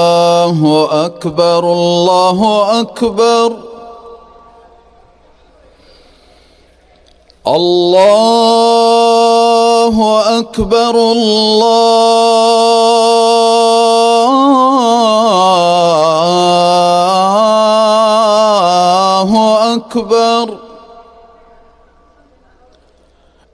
الله أكبر الله أكبر الله أكبر الله أكبر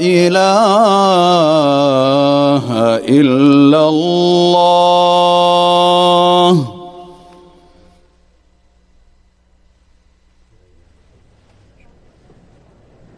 إله إلا الله.